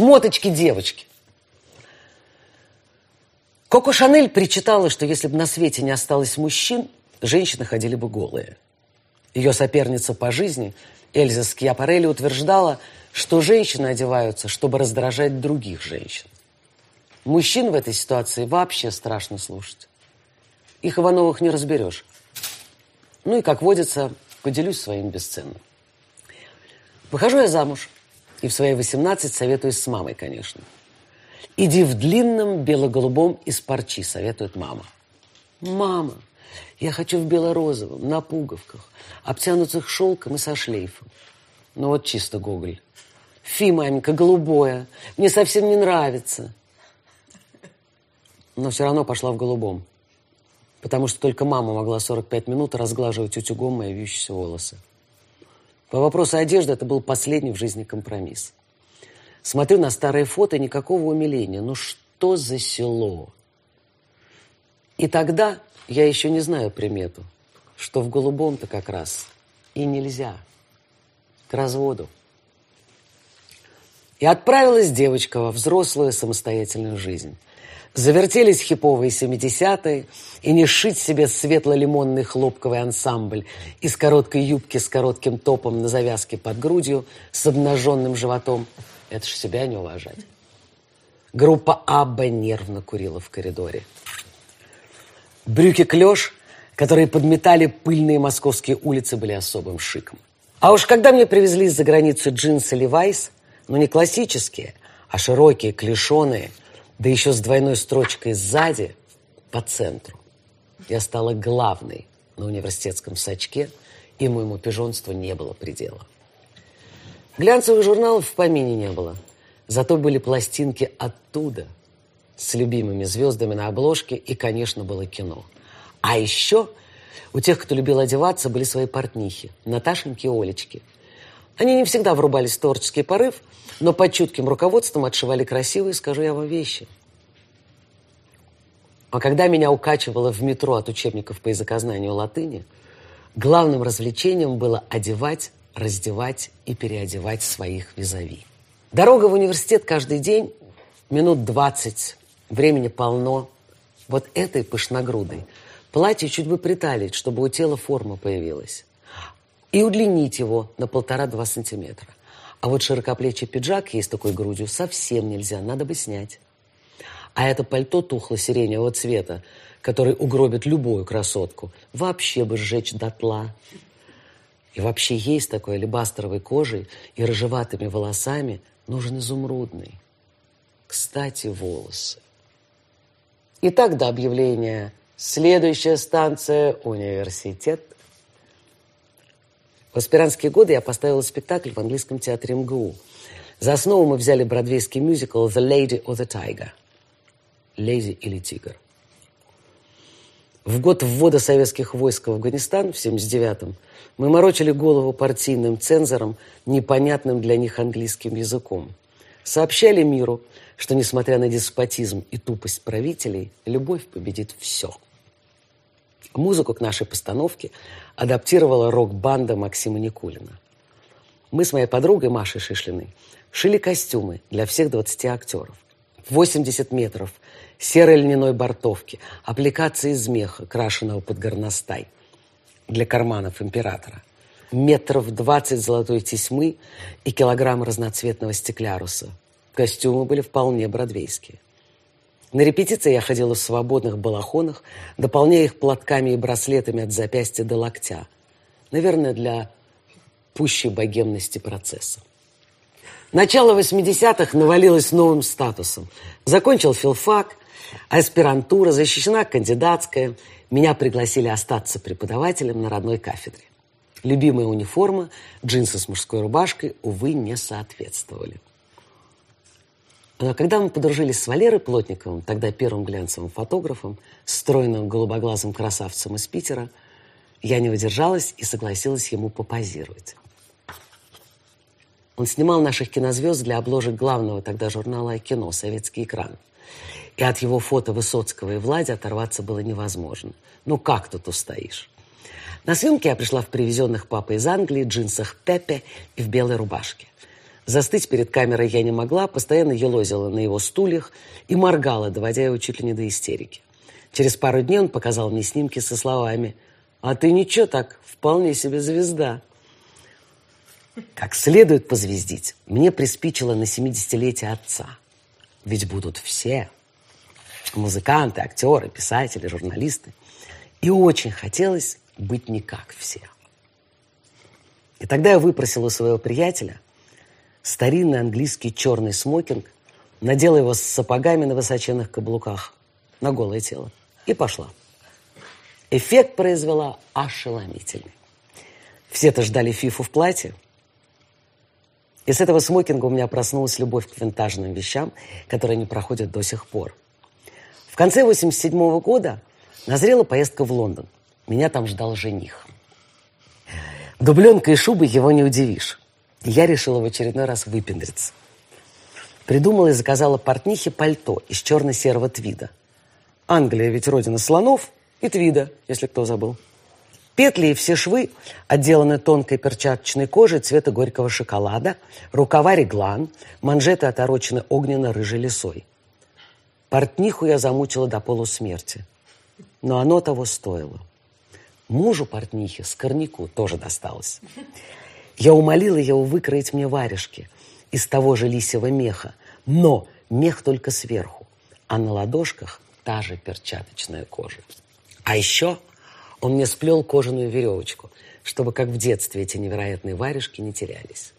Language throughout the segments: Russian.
Шмоточки девочки. Коко Шанель причитала, что если бы на свете не осталось мужчин, женщины ходили бы голые. Ее соперница по жизни, Эльза Скьяпарелли, утверждала, что женщины одеваются, чтобы раздражать других женщин. Мужчин в этой ситуации вообще страшно слушать. Их Ивановых не разберешь. Ну и, как водится, поделюсь своим бесценным. Выхожу я замуж. И в свои 18 советуюсь с мамой, конечно. Иди в длинном бело-голубом из парчи, советует мама. Мама, я хочу в бело-розовом, на пуговках, обтянутых шелком и со шлейфом. Ну вот чисто Гоголь. Фи, маменька, голубое. Мне совсем не нравится. Но все равно пошла в голубом. Потому что только мама могла 45 минут разглаживать утюгом мои вьющиеся волосы. По вопросу одежды это был последний в жизни компромисс. Смотрю на старые фото, никакого умиления. Ну что за село? И тогда я еще не знаю примету, что в голубом-то как раз и нельзя. К разводу. И отправилась девочка во взрослую самостоятельную жизнь. Завертелись хиповые 70-е, и не шить себе светло-лимонный хлопковый ансамбль из короткой юбки с коротким топом на завязке под грудью с обнаженным животом. Это ж себя не уважать. Группа Абба нервно курила в коридоре. Брюки клеш, которые подметали пыльные московские улицы, были особым шиком. А уж когда мне привезли из-за границы джинсы Левайс, ну не классические, а широкие, клешеные, да еще с двойной строчкой сзади, по центру. Я стала главной на университетском сачке, и моему пижонству не было предела. Глянцевых журналов в помине не было. Зато были пластинки оттуда, с любимыми звездами на обложке, и, конечно, было кино. А еще у тех, кто любил одеваться, были свои портнихи, Наташеньки и Олечки. Они не всегда врубались в творческий порыв, но под чутким руководством отшивали красивые, скажу я вам, вещи. А когда меня укачивало в метро от учебников по языкознанию латыни, главным развлечением было одевать, раздевать и переодевать своих визави. Дорога в университет каждый день, минут 20, времени полно. Вот этой пышногрудой. Платье чуть бы приталить, чтобы у тела форма появилась. И удлинить его на полтора-два сантиметра. А вот широкоплечий пиджак есть такой грудью совсем нельзя, надо бы снять. А это пальто тухло-сиреневого цвета, который угробит любую красотку, вообще бы сжечь дотла. И вообще есть такой алебастровой кожей и рыжеватыми волосами нужен изумрудный. Кстати, волосы. И так до объявления «Следующая станция – университет». В аспирантские годы я поставила спектакль в английском театре МГУ. За основу мы взяли бродвейский мюзикл «The Lady or the Tiger» – «Леди или тигр». В год ввода советских войск в Афганистан, в 79-м, мы морочили голову партийным цензорам непонятным для них английским языком. Сообщали миру, что, несмотря на деспотизм и тупость правителей, любовь победит все – Музыку к нашей постановке адаптировала рок-банда Максима Никулина. Мы с моей подругой Машей Шишлиной шили костюмы для всех 20 актеров. 80 метров серой льняной бортовки, аппликации из меха, крашеного под горностай для карманов императора, метров 20 золотой тесьмы и килограмм разноцветного стекляруса. Костюмы были вполне бродвейские. На репетиции я ходила в свободных балахонах, дополняя их платками и браслетами от запястья до локтя. Наверное, для пущей богемности процесса. Начало 80-х навалилось новым статусом. Закончил филфак, аспирантура, защищена кандидатская. Меня пригласили остаться преподавателем на родной кафедре. Любимая униформа, джинсы с мужской рубашкой, увы, не соответствовали. Но когда мы подружились с Валерой Плотниковым, тогда первым глянцевым фотографом, стройным голубоглазым красавцем из Питера, я не выдержалась и согласилась ему попозировать. Он снимал наших кинозвезд для обложек главного тогда журнала «Кино. Советский экран». И от его фото Высоцкого и Влади оторваться было невозможно. Ну как тут устоишь? На съемки я пришла в привезенных папой из Англии джинсах Пепе и в белой рубашке. Застыть перед камерой я не могла, постоянно елозила на его стульях и моргала, доводя его чуть ли не до истерики. Через пару дней он показал мне снимки со словами «А ты ничего так, вполне себе звезда». Как следует позвездить, мне приспичило на 70-летие отца. Ведь будут все музыканты, актеры, писатели, журналисты. И очень хотелось быть не как все. И тогда я выпросила у своего приятеля старинный английский черный смокинг, надела его с сапогами на высоченных каблуках на голое тело и пошла. Эффект произвела ошеломительный. Все-то ждали Фифу в платье. И с этого смокинга у меня проснулась любовь к винтажным вещам, которые не проходят до сих пор. В конце 87 -го года назрела поездка в Лондон. Меня там ждал жених. Дубленкой и шубой его не удивишь. Я решила в очередной раз выпендриться. Придумала и заказала портнихе пальто из черно-серого твида. Англия ведь родина слонов и твида, если кто забыл. Петли и все швы отделаны тонкой перчаточной кожей цвета горького шоколада, рукава реглан, манжеты оторочены огненно-рыжей лисой. Портниху я замучила до полусмерти, но оно того стоило. Мужу портнихи, скорняку, тоже досталось. Я умолила его выкроить мне варежки из того же лисьего меха, но мех только сверху, а на ладошках та же перчаточная кожа. А еще он мне сплел кожаную веревочку, чтобы, как в детстве, эти невероятные варежки не терялись.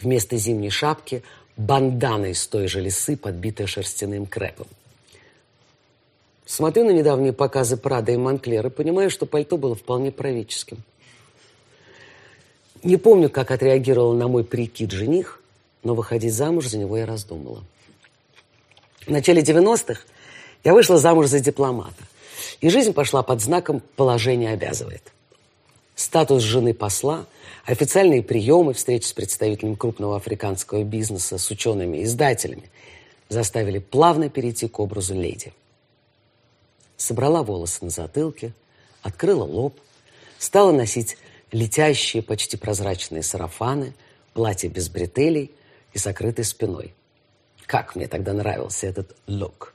Вместо зимней шапки бандана из той же лисы, подбитая шерстяным крепом. Смотрю на недавние показы Прада и Монклер и понимаю, что пальто было вполне правительским. Не помню, как отреагировал на мой прикид жених, но выходить замуж за него я раздумала. В начале 90-х я вышла замуж за дипломата. И жизнь пошла под знаком «положение обязывает». Статус жены посла, официальные приемы, встречи с представителями крупного африканского бизнеса, с учеными, издателями заставили плавно перейти к образу леди – собрала волосы на затылке, открыла лоб, стала носить летящие, почти прозрачные сарафаны, платье без бретелей и сокрытой спиной. Как мне тогда нравился этот лук.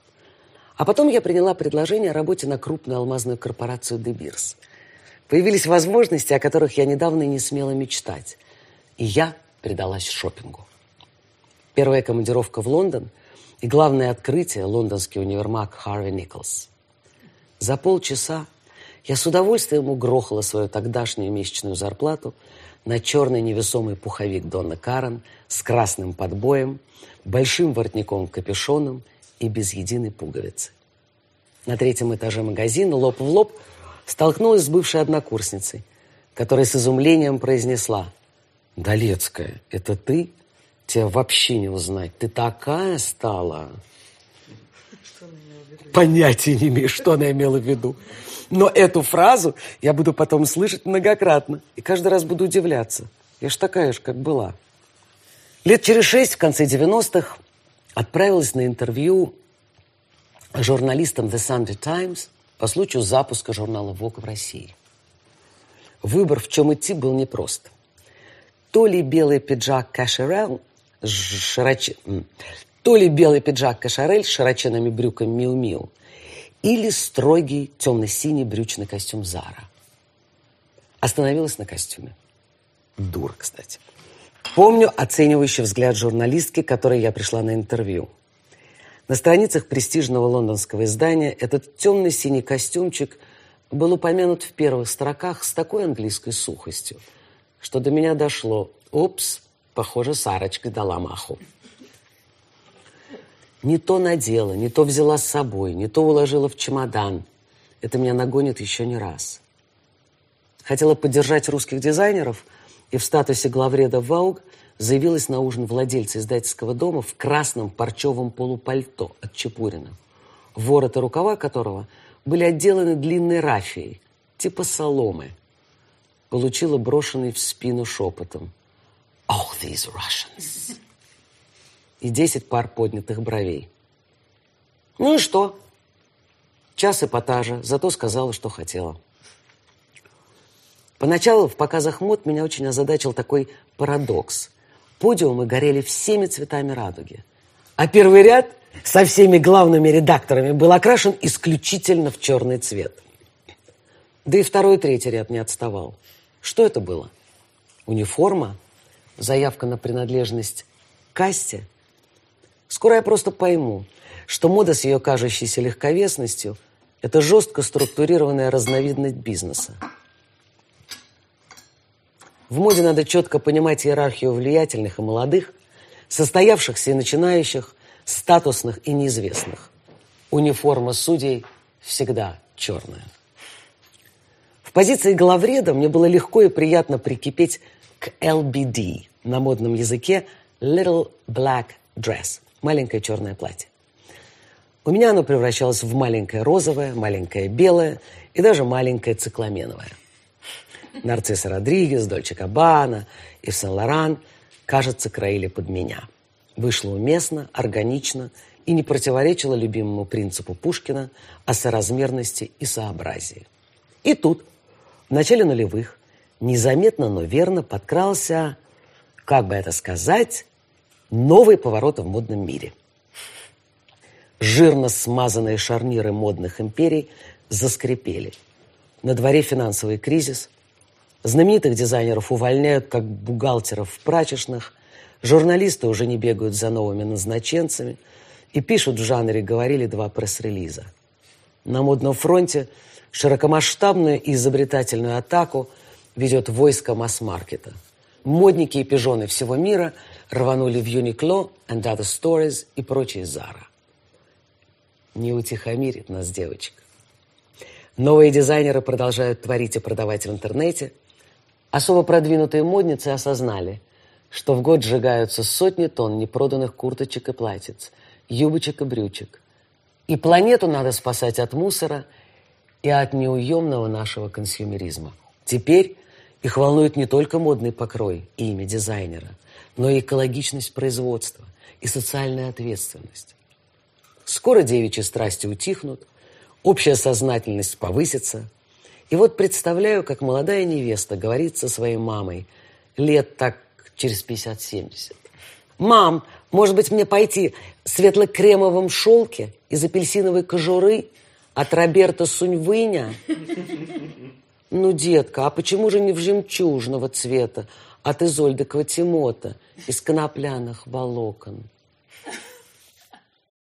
А потом я приняла предложение о работе на крупную алмазную корпорацию «Дебирс». Появились возможности, о которых я недавно не смела мечтать. И я предалась шопингу. Первая командировка в Лондон и главное открытие – лондонский универмаг Харви Николс – за полчаса я с удовольствием угрохала свою тогдашнюю месячную зарплату на черный невесомый пуховик Донна Карен с красным подбоем, большим воротником-капюшоном и без единой пуговицы. На третьем этаже магазина лоб в лоб столкнулась с бывшей однокурсницей, которая с изумлением произнесла «Долецкая, это ты? Тебя вообще не узнать. Ты такая стала!» Понятия не имею, что она имела в виду. Но эту фразу я буду потом слышать многократно. И каждый раз буду удивляться. Я ж такая же, как была. Лет через шесть, в конце 90-х, отправилась на интервью журналистам The Sunday Times по случаю запуска журнала Vogue в России. Выбор, в чем идти, был непрост. То ли белый пиджак Кашерел, широч то ли белый пиджак Кашарель с широченными брюками Миу-Миу, или строгий темно-синий брючный костюм Зара. Остановилась на костюме. Дура, кстати. Помню оценивающий взгляд журналистки, которой я пришла на интервью. На страницах престижного лондонского издания этот темно-синий костюмчик был упомянут в первых строках с такой английской сухостью, что до меня дошло. Упс, похоже, Сарочка дала маху. Не то надела, не то взяла с собой, не то уложила в чемодан. Это меня нагонит еще не раз. Хотела поддержать русских дизайнеров и в статусе главреда ВАУГ заявилась на ужин владельца издательского дома в красном парчевом полупальто от Чепурина, ворот и рукава которого были отделаны длинной рафией, типа соломы. Получила брошенный в спину шепотом. «Oh, these Russians!» И десять пар поднятых бровей. Ну и что? Час эпатажа, зато сказала, что хотела. Поначалу в показах мод меня очень озадачил такой парадокс. Подиумы горели всеми цветами радуги. А первый ряд со всеми главными редакторами был окрашен исключительно в черный цвет. Да и второй и третий ряд не отставал. Что это было? Униформа? Заявка на принадлежность к касте? Скоро я просто пойму, что мода с ее кажущейся легковесностью – это жестко структурированная разновидность бизнеса. В моде надо четко понимать иерархию влиятельных и молодых, состоявшихся и начинающих, статусных и неизвестных. Униформа судей всегда черная. В позиции главреда мне было легко и приятно прикипеть к LBD, на модном языке Little Black Dress, маленькое черное платье. У меня оно превращалось в маленькое розовое, маленькое белое и даже маленькое цикламеновое. Нарцисса Родригес, Дольче Кабана и Сен-Лоран, кажется, краили под меня. Вышло уместно, органично и не противоречило любимому принципу Пушкина о соразмерности и сообразии. И тут, в начале нулевых, незаметно, но верно подкрался, как бы это сказать, новый поворот в модном мире. Жирно смазанные шарниры модных империй заскрипели. На дворе финансовый кризис – Знаменитых дизайнеров увольняют как бухгалтеров в прачечных, журналисты уже не бегают за новыми назначенцами и пишут в жанре «говорили два пресс-релиза». На модном фронте широкомасштабную и изобретательную атаку ведет войско масс-маркета. Модники и пижоны всего мира рванули в Uniqlo, And Other Stories и прочие Zara. Не утихомирит нас девочка. Новые дизайнеры продолжают творить и продавать в интернете – Особо продвинутые модницы осознали, что в год сжигаются сотни тонн непроданных курточек и платьиц, юбочек и брючек. И планету надо спасать от мусора и от неуемного нашего консюмеризма. Теперь их волнует не только модный покрой и имя дизайнера, но и экологичность производства и социальная ответственность. Скоро девичьи страсти утихнут, общая сознательность повысится – и вот представляю, как молодая невеста говорит со своей мамой лет так через 50-70. «Мам, может быть, мне пойти в светло-кремовом шелке из апельсиновой кожуры от Роберта Суньвыня?» «Ну, детка, а почему же не в жемчужного цвета от Изольды Кватимота из конопляных волокон?»